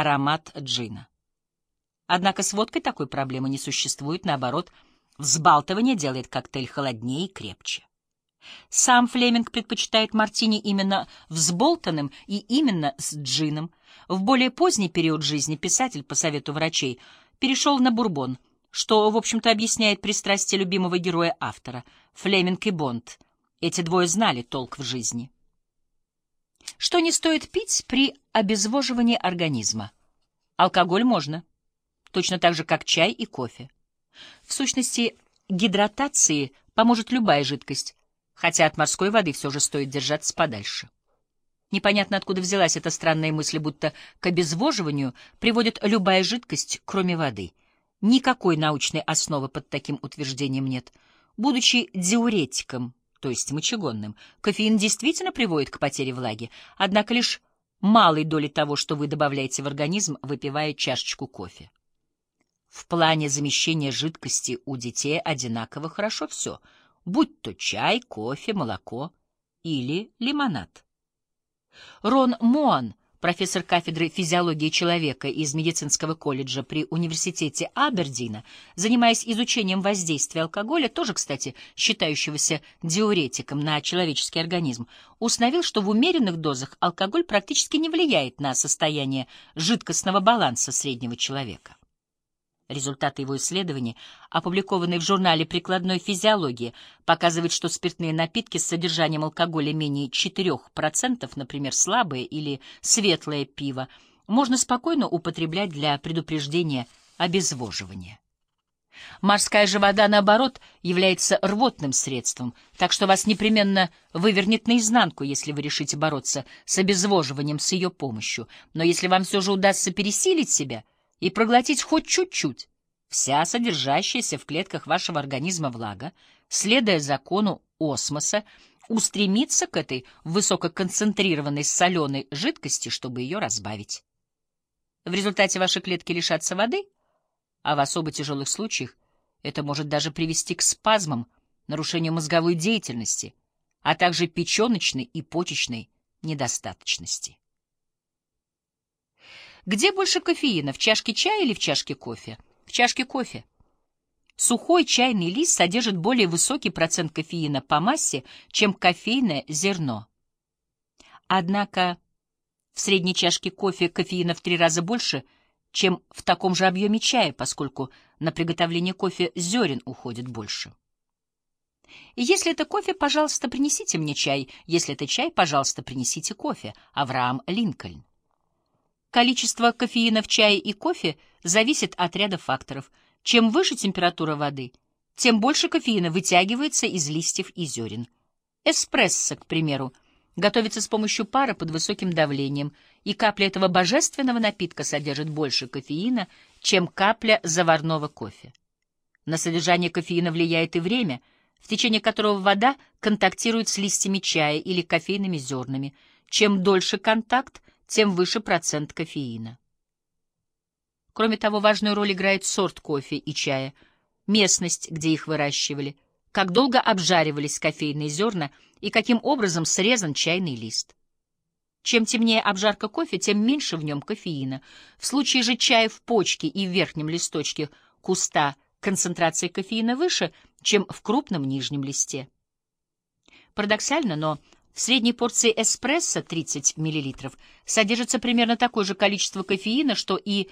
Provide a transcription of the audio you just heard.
аромат джина. Однако с водкой такой проблемы не существует, наоборот, взбалтывание делает коктейль холоднее и крепче. Сам Флеминг предпочитает мартини именно взболтанным и именно с джином. В более поздний период жизни писатель, по совету врачей, перешел на бурбон, что, в общем-то, объясняет пристрастие любимого героя автора. Флеминг и Бонд. Эти двое знали толк в жизни. Что не стоит пить при обезвоживании организма? Алкоголь можно точно так же, как чай и кофе. В сущности, гидратации поможет любая жидкость, хотя от морской воды все же стоит держаться подальше. Непонятно, откуда взялась эта странная мысль, будто к обезвоживанию приводит любая жидкость, кроме воды. Никакой научной основы под таким утверждением нет. Будучи диуретиком, то есть мочегонным, кофеин действительно приводит к потере влаги, однако лишь малой доли того, что вы добавляете в организм, выпивая чашечку кофе. В плане замещения жидкости у детей одинаково хорошо все, будь то чай, кофе, молоко или лимонад. Рон Моан, профессор кафедры физиологии человека из медицинского колледжа при университете Абердина, занимаясь изучением воздействия алкоголя, тоже, кстати, считающегося диуретиком на человеческий организм, установил, что в умеренных дозах алкоголь практически не влияет на состояние жидкостного баланса среднего человека. Результаты его исследований, опубликованные в журнале прикладной физиологии, показывают, что спиртные напитки с содержанием алкоголя менее 4%, например, слабое или светлое пиво, можно спокойно употреблять для предупреждения обезвоживания. Морская же вода, наоборот, является рвотным средством, так что вас непременно вывернет наизнанку, если вы решите бороться с обезвоживанием с ее помощью. Но если вам все же удастся пересилить себя — и проглотить хоть чуть-чуть, вся содержащаяся в клетках вашего организма влага, следуя закону осмоса, устремится к этой высококонцентрированной соленой жидкости, чтобы ее разбавить. В результате ваши клетки лишатся воды, а в особо тяжелых случаях это может даже привести к спазмам, нарушению мозговой деятельности, а также печеночной и почечной недостаточности. Где больше кофеина, в чашке чая или в чашке кофе? В чашке кофе. Сухой чайный лист содержит более высокий процент кофеина по массе, чем кофейное зерно. Однако в средней чашке кофе кофеина в три раза больше, чем в таком же объеме чая, поскольку на приготовление кофе зерен уходит больше. если это кофе, пожалуйста, принесите мне чай. Если это чай, пожалуйста, принесите кофе. Авраам Линкольн. Количество кофеина в чае и кофе зависит от ряда факторов. Чем выше температура воды, тем больше кофеина вытягивается из листьев и зерен. Эспрессо, к примеру, готовится с помощью пара под высоким давлением, и капля этого божественного напитка содержит больше кофеина, чем капля заварного кофе. На содержание кофеина влияет и время, в течение которого вода контактирует с листьями чая или кофейными зернами. Чем дольше контакт, тем выше процент кофеина. Кроме того, важную роль играет сорт кофе и чая, местность, где их выращивали, как долго обжаривались кофейные зерна и каким образом срезан чайный лист. Чем темнее обжарка кофе, тем меньше в нем кофеина. В случае же чая в почке и в верхнем листочке куста концентрация кофеина выше, чем в крупном нижнем листе. Парадоксально, но в средней порции эспрессо 30 мл содержится примерно такое же количество кофеина, что и